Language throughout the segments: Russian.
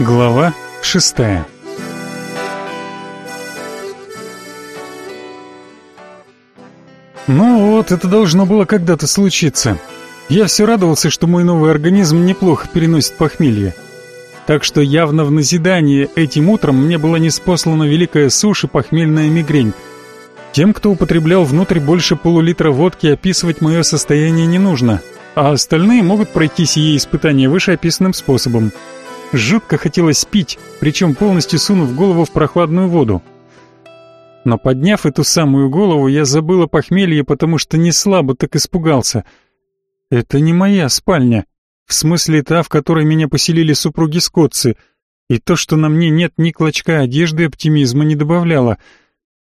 Глава шестая Ну вот, это должно было когда-то случиться. Я все радовался, что мой новый организм неплохо переносит похмелье. Так что явно в назидание этим утром мне была неспослана великая сушь и похмельная мигрень. Тем, кто употреблял внутрь больше полулитра водки, описывать мое состояние не нужно, а остальные могут пройти сие испытание вышеописанным способом. Жутко хотелось пить, причем полностью сунув голову в прохладную воду. Но подняв эту самую голову, я забыл о похмелье, потому что не слабо так испугался. Это не моя спальня. В смысле та, в которой меня поселили супруги Скотцы. И то, что на мне нет ни клочка одежды, оптимизма не добавляло.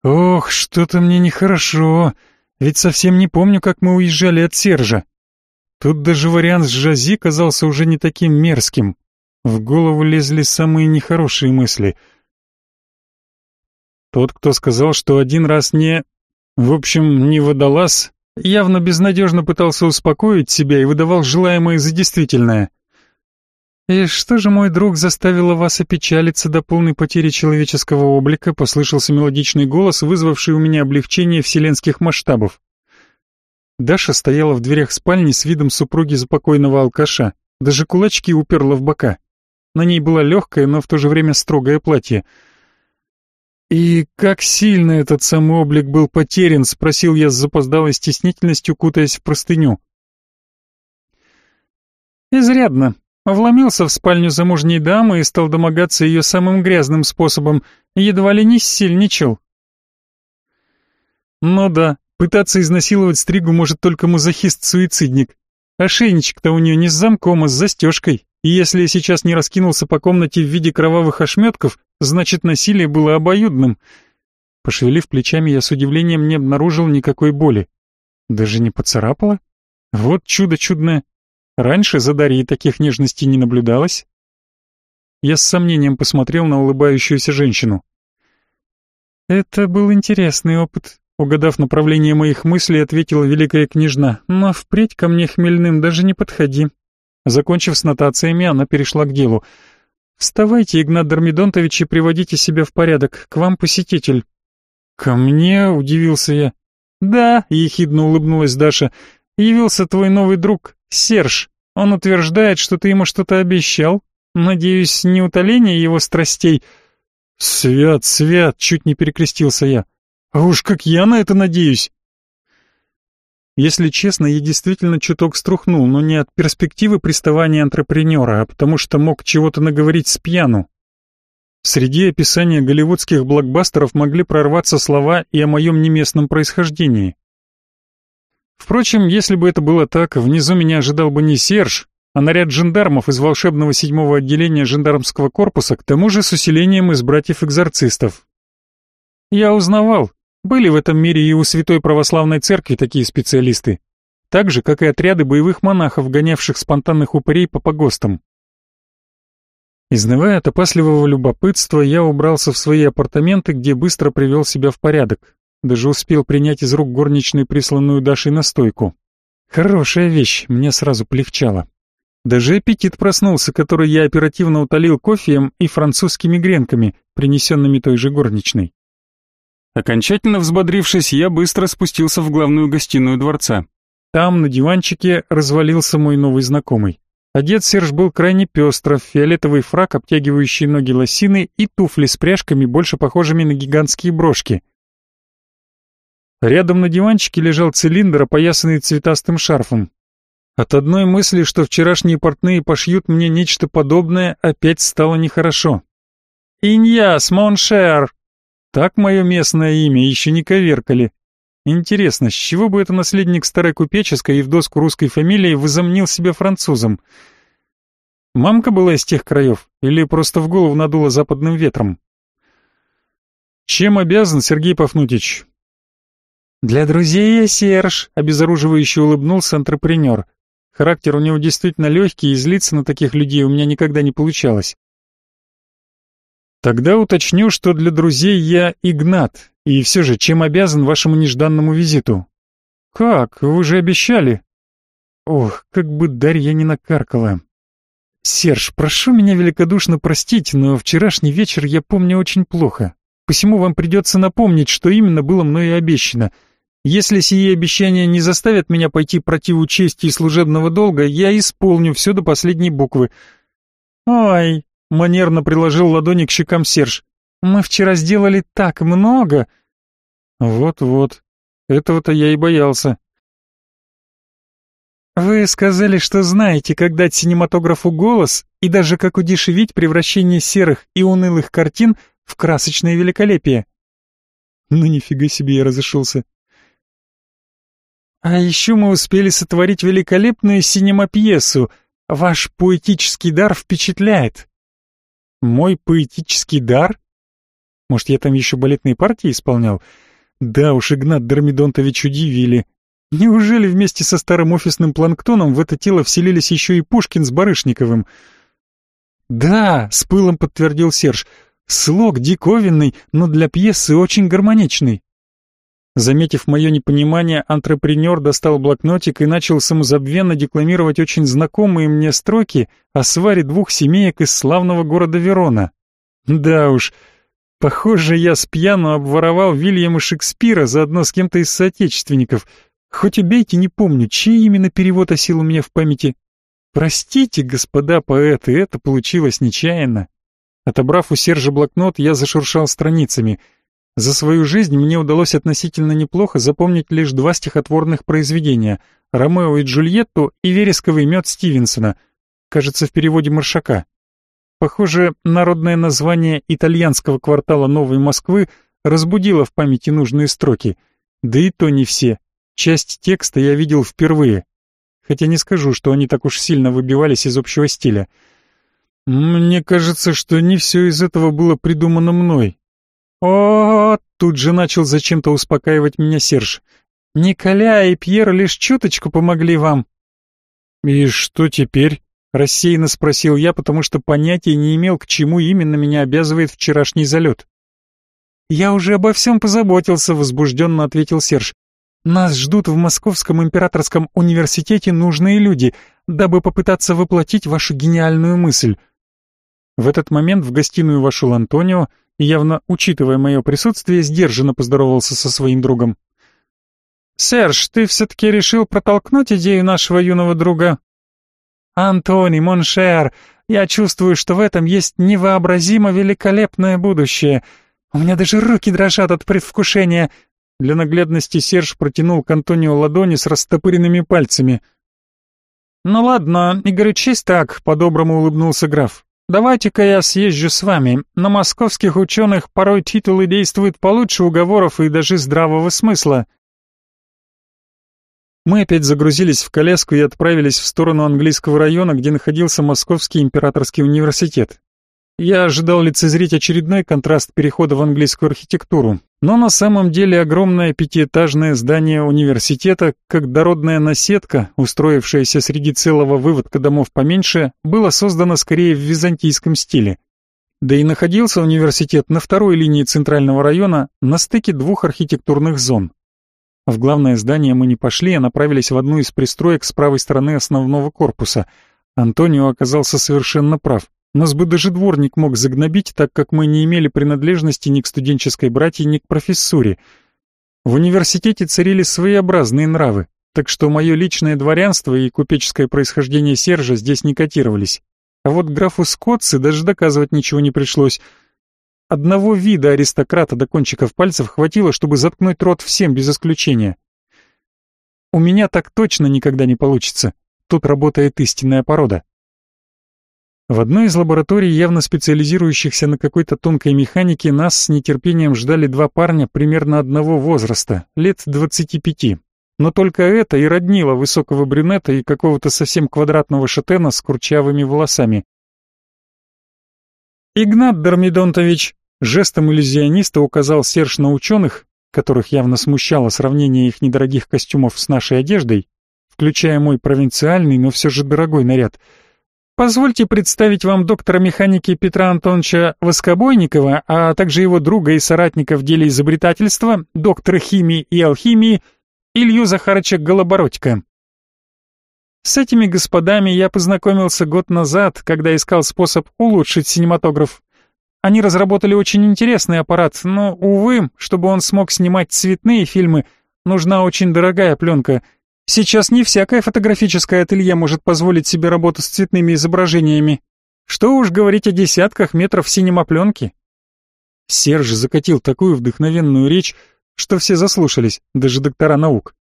Ох, что-то мне нехорошо. Ведь совсем не помню, как мы уезжали от Сержа. Тут даже вариант с Жази казался уже не таким мерзким. В голову лезли самые нехорошие мысли. Тот, кто сказал, что один раз не... В общем, не водолаз, явно безнадежно пытался успокоить себя и выдавал желаемое за действительное. «И что же, мой друг, заставило вас опечалиться до полной потери человеческого облика?» — послышался мелодичный голос, вызвавший у меня облегчение вселенских масштабов. Даша стояла в дверях спальни с видом супруги запокойного алкаша, даже кулачки уперла в бока. На ней было легкое, но в то же время строгое платье. «И как сильно этот самый облик был потерян?» — спросил я с запоздалой стеснительностью, кутаясь в простыню. «Изрядно. Вломился в спальню замужней дамы и стал домогаться ее самым грязным способом, едва ли не сильничал». «Ну да, пытаться изнасиловать стригу может только мазохист-суицидник. Ошейничек-то у нее не с замком, а с застежкой. И если я сейчас не раскинулся по комнате в виде кровавых ошметков, значит насилие было обоюдным. Пошевелив плечами, я с удивлением не обнаружил никакой боли. Даже не поцарапало? Вот чудо чудное. Раньше за Дарьей таких нежностей не наблюдалось. Я с сомнением посмотрел на улыбающуюся женщину. Это был интересный опыт. Угадав направление моих мыслей, ответила великая княжна. Но впредь ко мне хмельным даже не подходи. Закончив с нотациями, она перешла к делу. «Вставайте, Игнат Дормидонтович, и приводите себя в порядок. К вам посетитель». «Ко мне?» — удивился я. «Да», — ехидно улыбнулась Даша. «Явился твой новый друг, Серж. Он утверждает, что ты ему что-то обещал. Надеюсь, не утоление его страстей». «Свят, свят!» — чуть не перекрестился я. «А уж как я на это надеюсь!» Если честно, я действительно чуток струхнул, но не от перспективы приставания антрепренера, а потому что мог чего-то наговорить с пьяну. Среди описания голливудских блокбастеров могли прорваться слова и о моем неместном происхождении. Впрочем, если бы это было так, внизу меня ожидал бы не Серж, а наряд жандармов из волшебного седьмого отделения жандармского корпуса, к тому же с усилением из братьев-экзорцистов. Я узнавал, были в этом мире и у Святой Православной Церкви такие специалисты, так же, как и отряды боевых монахов, гонявших спонтанных упырей по погостам. Изнывая от опасливого любопытства, я убрался в свои апартаменты, где быстро привел себя в порядок. Даже успел принять из рук горничной присланную Дашей настойку. Хорошая вещь, мне сразу полегчало. Даже аппетит проснулся, который я оперативно утолил кофеем и французскими гренками, принесенными той же горничной. Окончательно взбодрившись, я быстро спустился в главную гостиную дворца. Там, на диванчике, развалился мой новый знакомый. Одет Серж был крайне пестро, фиолетовый фрак, обтягивающий ноги лосины и туфли с пряжками, больше похожими на гигантские брошки. Рядом на диванчике лежал цилиндр, опоясанный цветастым шарфом. От одной мысли, что вчерашние портные пошьют мне нечто подобное, опять стало нехорошо. «Иньяс, моншер!» Так мое местное имя еще не коверкали. Интересно, с чего бы это наследник старой купеческой и в доску русской фамилии возомнил себя французом? Мамка была из тех краев или просто в голову надула западным ветром? Чем обязан, Сергей Пафнутич? Для друзей я Серж, обезоруживающе улыбнулся антрепренер. Характер у него действительно легкий, и злиться на таких людей у меня никогда не получалось. Тогда уточню, что для друзей я Игнат, и все же чем обязан вашему нежданному визиту? Как? Вы же обещали. Ох, как бы Дарья не накаркала. Серж, прошу меня великодушно простить, но вчерашний вечер я помню очень плохо. Посему вам придется напомнить, что именно было мною обещано. Если сие обещания не заставят меня пойти противу чести и служебного долга, я исполню все до последней буквы. Ой, манерно приложил ладони к щекам Серж. Мы вчера сделали так много. Вот-вот. Этого-то я и боялся. Вы сказали, что знаете, как дать синематографу голос и даже как удешевить превращение серых и унылых картин в красочное великолепие. Ну нифига себе я разошелся. А еще мы успели сотворить великолепную синемапьесу. Ваш поэтический дар впечатляет. Мой поэтический дар? Может, я там еще балетные партии исполнял? Да уж, Игнат Дормидонтович удивили. Неужели вместе со старым офисным планктоном в это тело вселились еще и Пушкин с Барышниковым? Да, с пылом подтвердил Серж. Слог диковинный, но для пьесы очень гармоничный. Заметив мое непонимание, антрепренер достал блокнотик и начал самозабвенно декламировать очень знакомые мне строки о сваре двух семеек из славного города Верона. Да уж, похоже, я с пьяну обворовал Вильяма Шекспира заодно с кем-то из соотечественников — Хоть убейте, не помню, чей именно перевод осел у меня в памяти. Простите, господа поэты, это получилось нечаянно. Отобрав у Сержа блокнот, я зашуршал страницами. За свою жизнь мне удалось относительно неплохо запомнить лишь два стихотворных произведения «Ромео и Джульетту» и «Вересковый мед» Стивенсона, кажется, в переводе Маршака. Похоже, народное название итальянского квартала Новой Москвы разбудило в памяти нужные строки. Да и то не все. Часть текста я видел впервые, хотя не скажу, что они так уж сильно выбивались из общего стиля. Мне кажется, что не все из этого было придумано мной. О, тут же начал зачем-то успокаивать меня Серж. Николя и Пьер лишь чуточку помогли вам. И что теперь? Рассеянно спросил я, потому что понятия не имел, к чему именно меня обязывает вчерашний залет. «Я уже обо всем позаботился», — возбужденно ответил Серж. Нас ждут в Московском императорском университете нужные люди, дабы попытаться воплотить вашу гениальную мысль. В этот момент в гостиную вошел Антонио явно учитывая мое присутствие, сдержанно поздоровался со своим другом. «Серж, ты все-таки решил протолкнуть идею нашего юного друга?» «Антони, mon cher, я чувствую, что в этом есть невообразимо великолепное будущее. У меня даже руки дрожат от предвкушения. Для наглядности Серж протянул к Антонио ладони с растопыренными пальцами. «Ну ладно, не горячись так», — по-доброму улыбнулся граф. «Давайте-ка я съезжу с вами. На московских ученых порой титулы действуют получше уговоров и даже здравого смысла». Мы опять загрузились в коляску и отправились в сторону английского района, где находился Московский императорский университет. Я ожидал лицезреть очередной контраст перехода в английскую архитектуру, но на самом деле огромное пятиэтажное здание университета, как дородная наседка, устроившаяся среди целого выводка домов поменьше, было создано скорее в византийском стиле. Да и находился университет на второй линии центрального района на стыке двух архитектурных зон. В главное здание мы не пошли, а направились в одну из пристроек с правой стороны основного корпуса. Антонио оказался совершенно прав. Нас бы даже дворник мог загнобить, так как мы не имели принадлежности ни к студенческой братье, ни к профессуре. В университете царили своеобразные нравы, так что мое личное дворянство и купеческое происхождение Сержа здесь не котировались. А вот графу Скотце даже доказывать ничего не пришлось. Одного вида аристократа до кончиков пальцев хватило, чтобы заткнуть рот всем без исключения. У меня так точно никогда не получится. Тут работает истинная порода. В одной из лабораторий, явно специализирующихся на какой-то тонкой механике, нас с нетерпением ждали два парня примерно одного возраста, лет 25. Но только это и роднило высокого брюнета и какого-то совсем квадратного шатена с курчавыми волосами. «Игнат Дормидонтович!» жестом иллюзиониста указал Серж на ученых, которых явно смущало сравнение их недорогих костюмов с нашей одеждой, включая мой провинциальный, но все же дорогой наряд — Позвольте представить вам доктора механики Петра Антоновича Воскобойникова, а также его друга и соратника в деле изобретательства, доктора химии и алхимии Илью Захарыча Голобородько. С этими господами я познакомился год назад, когда искал способ улучшить синематограф. Они разработали очень интересный аппарат, но, увы, чтобы он смог снимать цветные фильмы, нужна очень дорогая пленка. Сейчас не всякое фотографическое ателье может позволить себе работу с цветными изображениями. Что уж говорить о десятках метров синемопленки. Серж закатил такую вдохновенную речь, что все заслушались, даже доктора наук.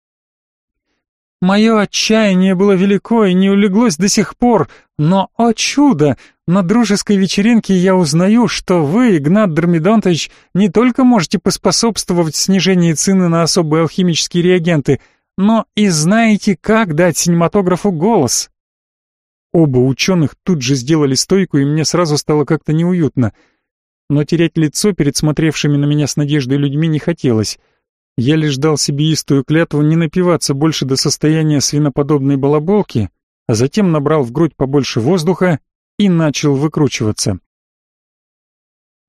Мое отчаяние было велико и не улеглось до сих пор, но, о чудо, на дружеской вечеринке я узнаю, что вы, Игнат Дормидонтович, не только можете поспособствовать снижению цены на особые алхимические реагенты, но и знаете, как дать синематографу голос. Оба ученых тут же сделали стойку, и мне сразу стало как-то неуютно. Но терять лицо перед смотревшими на меня с надеждой людьми не хотелось. Я лишь дал себе истую клятву не напиваться больше до состояния свиноподобной балаболки, а затем набрал в грудь побольше воздуха и начал выкручиваться.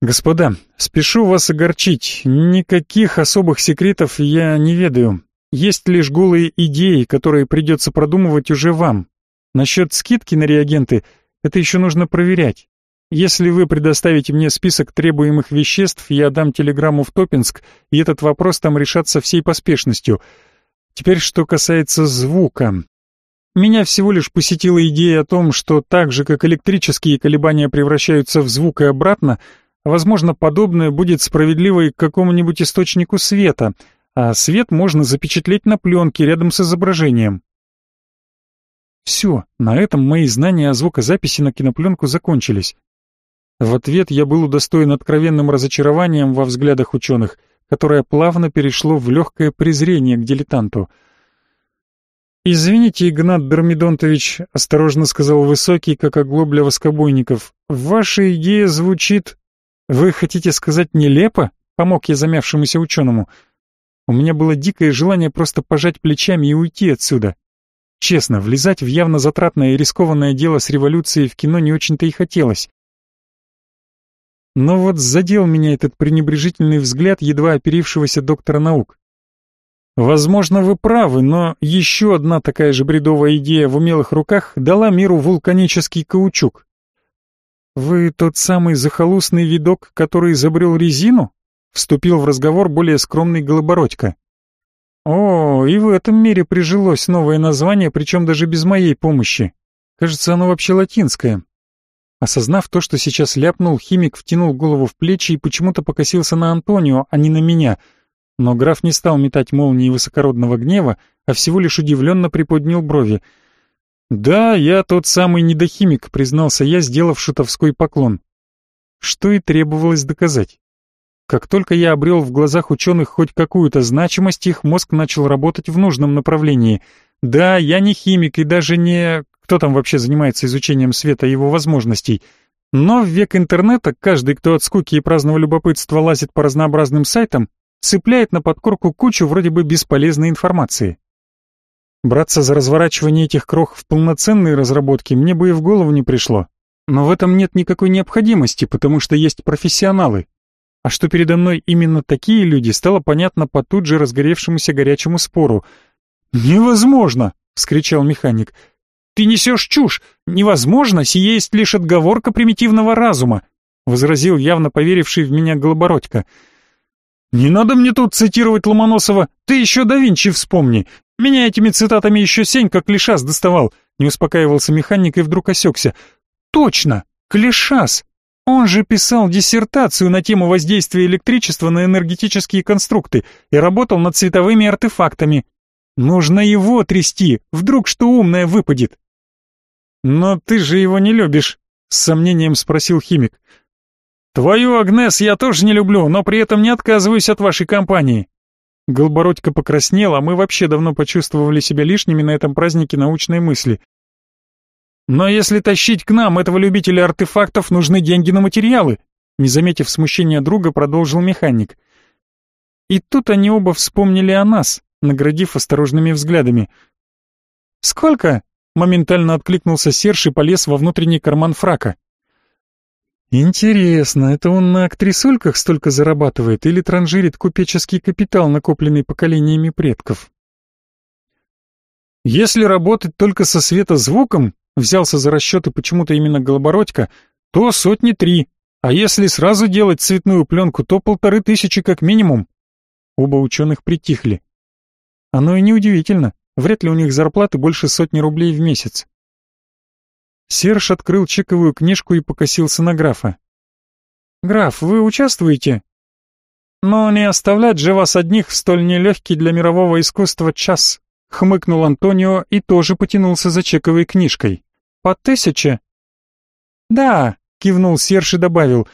«Господа, спешу вас огорчить, никаких особых секретов я не ведаю. Есть лишь голые идеи, которые придется продумывать уже вам. Насчет скидки на реагенты, это еще нужно проверять. Если вы предоставите мне список требуемых веществ, я дам телеграмму в Топинск, и этот вопрос там решат со всей поспешностью. Теперь что касается звука. Меня всего лишь посетила идея о том, что так же, как электрические колебания превращаются в звук и обратно, возможно, подобное будет справедливо и к какому-нибудь источнику света, а свет можно запечатлеть на пленке рядом с изображением. Все, на этом мои знания о звукозаписи на кинопленку закончились. В ответ я был удостоен откровенным разочарованием во взглядах ученых, которое плавно перешло в легкое презрение к дилетанту. «Извините, Игнат Дормидонтович», — осторожно сказал Высокий, как оглобля воскобойников, — «ваша идея звучит...» «Вы хотите сказать нелепо?» — помог я замявшемуся ученому. У меня было дикое желание просто пожать плечами и уйти отсюда. Честно, влезать в явно затратное и рискованное дело с революцией в кино не очень-то и хотелось. Но вот задел меня этот пренебрежительный взгляд едва оперившегося доктора наук. Возможно, вы правы, но еще одна такая же бредовая идея в умелых руках дала миру вулканический каучук. Вы тот самый захолустный видок, который изобрел резину? Вступил в разговор более скромный Голобородько. О, и в этом мире прижилось новое название, причем даже без моей помощи. Кажется, оно вообще латинское. Осознав то, что сейчас ляпнул, химик втянул голову в плечи и почему-то покосился на Антонио, а не на меня. Но граф не стал метать молнии высокородного гнева, а всего лишь удивленно приподнял брови. «Да, я тот самый недохимик», — признался я, сделав шутовской поклон. Что и требовалось доказать. Как только я обрел в глазах ученых хоть какую-то значимость, их мозг начал работать в нужном направлении. Да, я не химик и даже не кто там вообще занимается изучением света и его возможностей. Но в век интернета каждый, кто от скуки и праздного любопытства лазит по разнообразным сайтам, цепляет на подкорку кучу вроде бы бесполезной информации. Браться за разворачивание этих крох в полноценные разработки мне бы и в голову не пришло. Но в этом нет никакой необходимости, потому что есть профессионалы. А что передо мной именно такие люди, стало понятно по тут же разгоревшемуся горячему спору. «Невозможно!» — вскричал механик. Ты несешь чушь. Невозможно, сие есть лишь отговорка примитивного разума», — возразил явно поверивший в меня Голобородько. «Не надо мне тут цитировать Ломоносова, ты еще да Винчи вспомни. Меня этими цитатами еще сень как клишас доставал», — не успокаивался механик и вдруг осекся. «Точно, клишас. Он же писал диссертацию на тему воздействия электричества на энергетические конструкты и работал над цветовыми артефактами. Нужно его трясти, вдруг что умное выпадет. Но ты же его не любишь, с сомнением спросил химик. Твою Агнес я тоже не люблю, но при этом не отказываюсь от вашей компании. Голбородько покраснел, а мы вообще давно почувствовали себя лишними на этом празднике научной мысли. Но если тащить к нам этого любителя артефактов, нужны деньги на материалы, не заметив смущения друга, продолжил механик. И тут они оба вспомнили о нас, наградив осторожными взглядами. «Сколько?» — моментально откликнулся Серж и полез во внутренний карман фрака. «Интересно, это он на актрисульках столько зарабатывает или транжирит купеческий капитал, накопленный поколениями предков?» Если работать только со светозвуком, взялся за расчеты почему-то именно Голобородько, то сотни три, а если сразу делать цветную пленку, то полторы тысячи как минимум. Оба ученых притихли. Оно и неудивительно, вряд ли у них зарплаты больше сотни рублей в месяц. Серж открыл чековую книжку и покосился на графа. «Граф, вы участвуете?» «Но не оставлять же вас одних в столь нелегкий для мирового искусства час», хмыкнул Антонио и тоже потянулся за чековой книжкой. «По тысяче?» «Да», кивнул Серж и добавил,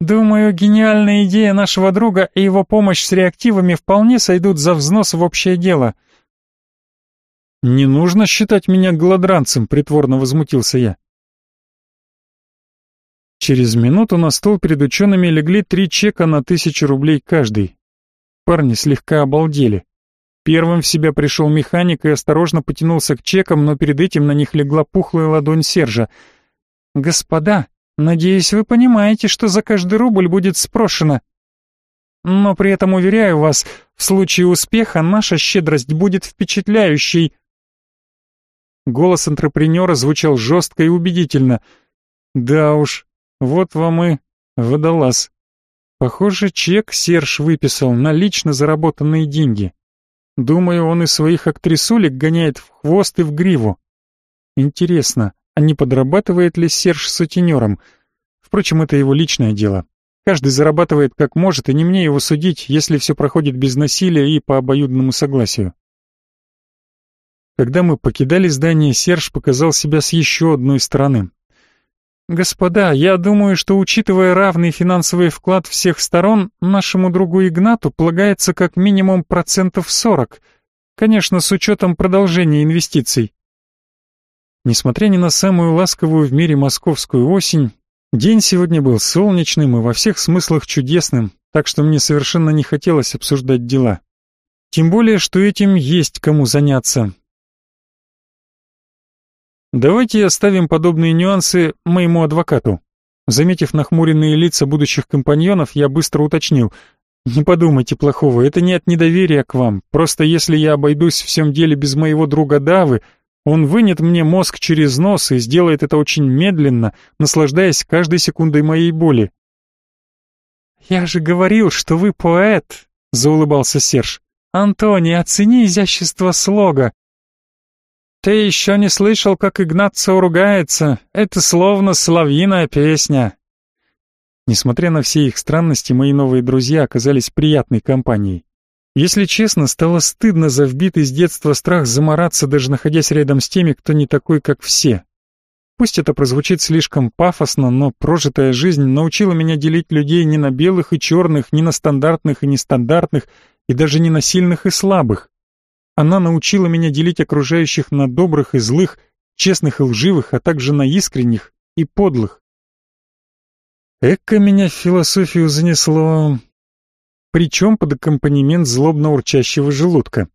«Думаю, гениальная идея нашего друга и его помощь с реактивами вполне сойдут за взнос в общее дело». «Не нужно считать меня голодранцем», — притворно возмутился я. Через минуту на стол перед учеными легли три чека на тысячу рублей каждый. Парни слегка обалдели. Первым в себя пришел механик и осторожно потянулся к чекам, но перед этим на них легла пухлая ладонь Сержа. «Господа, надеюсь, вы понимаете, что за каждый рубль будет спрошено. Но при этом, уверяю вас, в случае успеха наша щедрость будет впечатляющей». Голос антрепренера звучал жестко и убедительно. «Да уж, вот вам и водолаз. Похоже, чек Серж выписал на лично заработанные деньги. Думаю, он и своих актрисулек гоняет в хвост и в гриву. Интересно, а не подрабатывает ли Серж сутенером? Впрочем, это его личное дело. Каждый зарабатывает как может, и не мне его судить, если все проходит без насилия и по обоюдному согласию. Когда мы покидали здание, Серж показал себя с еще одной стороны. «Господа, я думаю, что, учитывая равный финансовый вклад всех сторон, нашему другу Игнату полагается как минимум процентов 40, конечно, с учетом продолжения инвестиций». Несмотря ни на самую ласковую в мире московскую осень, день сегодня был солнечным и во всех смыслах чудесным, так что мне совершенно не хотелось обсуждать дела. Тем более, что этим есть кому заняться. Давайте оставим подобные нюансы моему адвокату. Заметив нахмуренные лица будущих компаньонов, я быстро уточнил. Не подумайте плохого, это не от недоверия к вам. Просто если я обойдусь в всем деле без моего друга Давы, он вынет мне мозг через нос и сделает это очень медленно, наслаждаясь каждой секундой моей боли. «Я же говорил, что вы поэт», — заулыбался Серж. «Антони, оцени изящество слога. «Ты еще не слышал, как Игнацио ругается? Это словно соловьиная песня». Несмотря на все их странности, мои новые друзья оказались приятной компанией. Если честно, стало стыдно за вбитый с детства страх замораться, даже находясь рядом с теми, кто не такой, как все. Пусть это прозвучит слишком пафосно, но прожитая жизнь научила меня делить людей не на белых и черных, не на стандартных и нестандартных, и даже не на сильных и слабых. Она научила меня делить окружающих на добрых и злых, честных и лживых, а также на искренних и подлых. Эка меня в философию занесло, причем под аккомпанемент злобно урчащего желудка.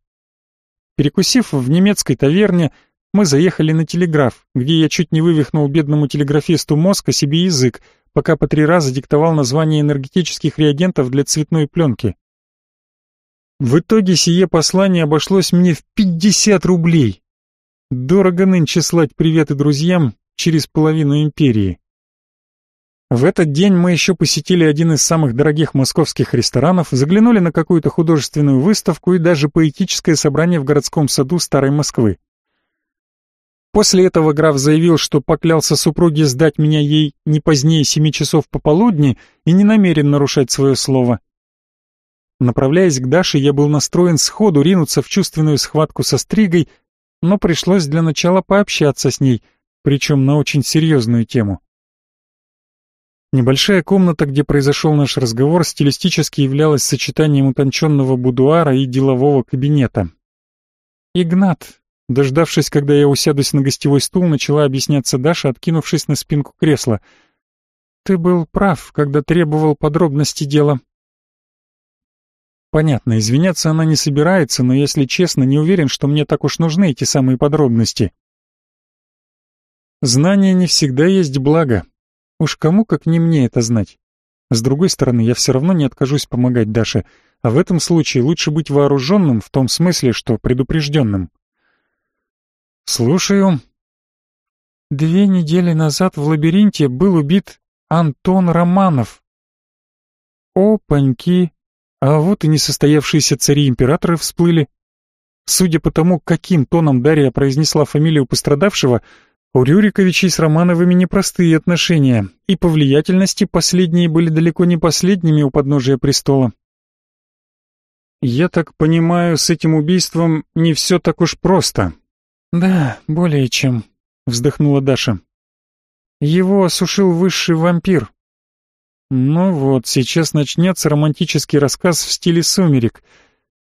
Перекусив в немецкой таверне, мы заехали на телеграф, где я чуть не вывихнул бедному телеграфисту мозга себе язык, пока по три раза диктовал название энергетических реагентов для цветной пленки. В итоге сие послание обошлось мне в 50 рублей. Дорого нынче слать приветы друзьям через половину империи. В этот день мы еще посетили один из самых дорогих московских ресторанов, заглянули на какую-то художественную выставку и даже поэтическое собрание в городском саду Старой Москвы. После этого граф заявил, что поклялся супруге сдать меня ей не позднее семи часов пополудни и не намерен нарушать свое слово. Направляясь к Даше, я был настроен сходу ринуться в чувственную схватку со Стригой, но пришлось для начала пообщаться с ней, причем на очень серьезную тему. Небольшая комната, где произошел наш разговор, стилистически являлась сочетанием утонченного будуара и делового кабинета. «Игнат», дождавшись, когда я усядусь на гостевой стул, начала объясняться Даша, откинувшись на спинку кресла. «Ты был прав, когда требовал подробности дела. Понятно, извиняться она не собирается, но, если честно, не уверен, что мне так уж нужны эти самые подробности. Знание не всегда есть благо. Уж кому, как не мне, это знать. С другой стороны, я все равно не откажусь помогать Даше, а в этом случае лучше быть вооруженным в том смысле, что предупрежденным. Слушаю. Две недели назад в лабиринте был убит Антон Романов. Опаньки! А вот и несостоявшиеся цари-императоры всплыли. Судя по тому, каким тоном Дарья произнесла фамилию пострадавшего, у Рюриковичей с Романовыми непростые отношения, и по влиятельности последние были далеко не последними у подножия престола. «Я так понимаю, с этим убийством не все так уж просто». «Да, более чем», — вздохнула Даша. «Его осушил высший вампир». «Ну вот, сейчас начнется романтический рассказ в стиле «Сумерек».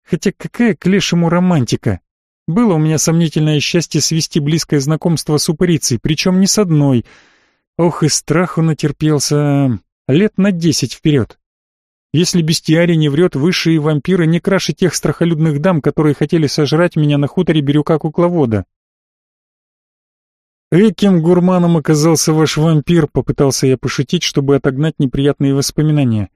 Хотя какая к лешему романтика? Было у меня сомнительное счастье свести близкое знакомство с упырицей, причем не с одной. Ох, и страху натерпелся лет на десять вперед. Если бестиарий не врет, высшие вампиры не краше тех страхолюдных дам, которые хотели сожрать меня на хуторе Бирюка Кукловода. «Эким гурманом оказался ваш вампир», — попытался я пошутить, чтобы отогнать неприятные воспоминания.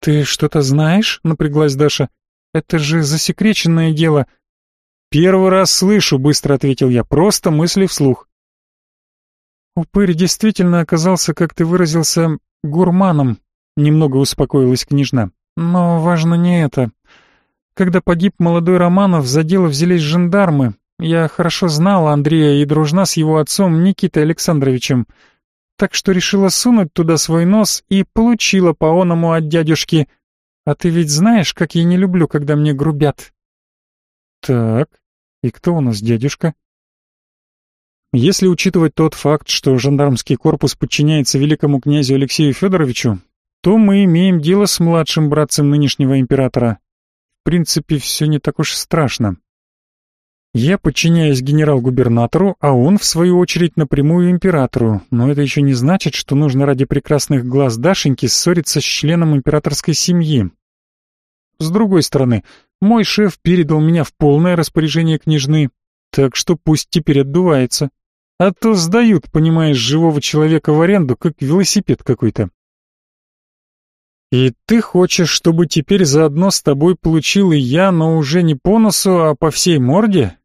«Ты что-то знаешь?» — напряглась Даша. «Это же засекреченное дело». «Первый раз слышу», — быстро ответил я, — «просто мысли вслух». «Упырь действительно оказался, как ты выразился, гурманом», — немного успокоилась княжна. «Но важно не это. Когда погиб молодой Романов, за дело взялись жандармы. Я хорошо знала Андрея и дружна с его отцом Никитой Александровичем, так что решила сунуть туда свой нос и получила по оному от дядюшки. А ты ведь знаешь, как я не люблю, когда мне грубят». «Так, и кто у нас дядюшка?» Если учитывать тот факт, что жандармский корпус подчиняется великому князю Алексею Федоровичу, то мы имеем дело с младшим братцем нынешнего императора. В принципе, все не так уж страшно. Я подчиняюсь генерал-губернатору, а он, в свою очередь, напрямую императору, но это еще не значит, что нужно ради прекрасных глаз Дашеньки ссориться с членом императорской семьи. С другой стороны, мой шеф передал меня в полное распоряжение княжны, так что пусть теперь отдувается. А то сдают, понимаешь, живого человека в аренду, как велосипед какой-то. И ты хочешь, чтобы теперь заодно с тобой получил и я, но уже не по носу, а по всей морде?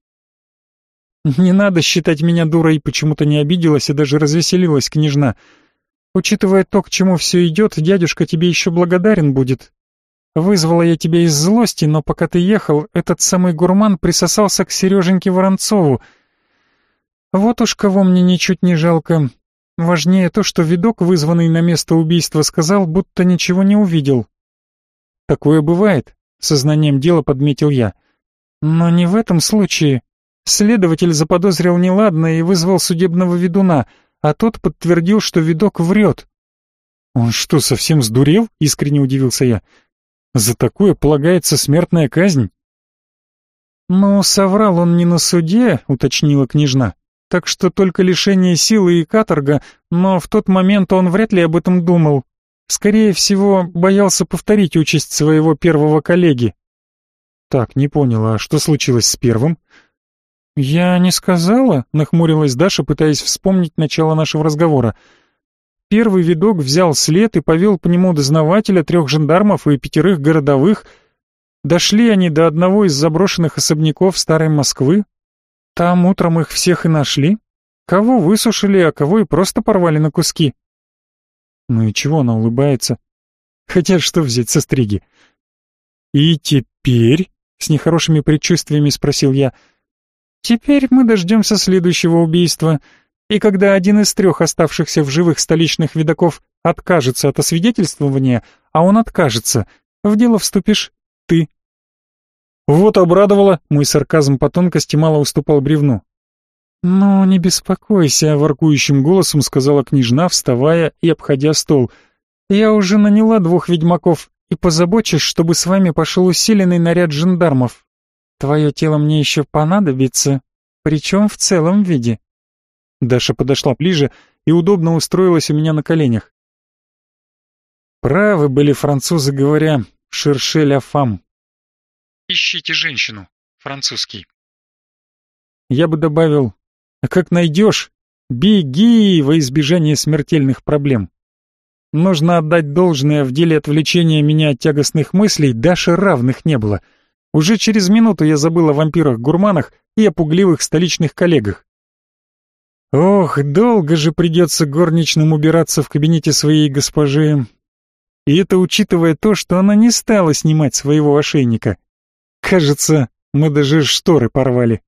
Не надо считать меня дурой, почему-то не обиделась и даже развеселилась княжна. Учитывая то, к чему все идет, дядюшка тебе еще благодарен будет. Вызвала я тебя из злости, но пока ты ехал, этот самый гурман присосался к Сереженьке Воронцову. Вот уж кого мне ничуть не жалко. Важнее то, что видок, вызванный на место убийства, сказал, будто ничего не увидел. Такое бывает, сознанием дела подметил я. Но не в этом случае. Следователь заподозрил неладное и вызвал судебного ведуна, а тот подтвердил, что видок врет. «Он что, совсем сдурел?» — искренне удивился я. За такое полагается смертная казнь. «Ну, соврал он не на суде», — уточнила княжна. «Так что только лишение силы и каторга, но в тот момент он вряд ли об этом думал. Скорее всего, боялся повторить участь своего первого коллеги». «Так, не поняла, а что случилось с первым?» «Я не сказала», — нахмурилась Даша, пытаясь вспомнить начало нашего разговора. Первый видок взял след и повел по нему дознавателя, трех жандармов и пятерых городовых. Дошли они до одного из заброшенных особняков старой Москвы. Там утром их всех и нашли. Кого высушили, а кого и просто порвали на куски. Ну и чего она улыбается? Хотя что взять со стриги? «И теперь?» — с нехорошими предчувствиями спросил я. «Теперь мы дождемся следующего убийства», и когда один из трех оставшихся в живых столичных видаков откажется от освидетельствования, а он откажется, в дело вступишь ты. Вот обрадовало, мой сарказм по тонкости мало уступал бревну. «Ну, не беспокойся», — воркующим голосом сказала княжна, вставая и обходя стол. «Я уже наняла двух ведьмаков и позабочусь, чтобы с вами пошел усиленный наряд жандармов. Твое тело мне еще понадобится, причем в целом виде». Даша подошла ближе и удобно устроилась у меня на коленях. Правы были французы, говоря «шерше ля фам». «Ищите женщину», французский. Я бы добавил «а как найдешь, беги во избежание смертельных проблем». Нужно отдать должное в деле отвлечения меня от тягостных мыслей, Даше равных не было. Уже через минуту я забыл о вампирах-гурманах и о пугливых столичных коллегах. Ох, долго же придется горничным убираться в кабинете своей госпожи. И это учитывая то, что она не стала снимать своего ошейника. Кажется, мы даже шторы порвали.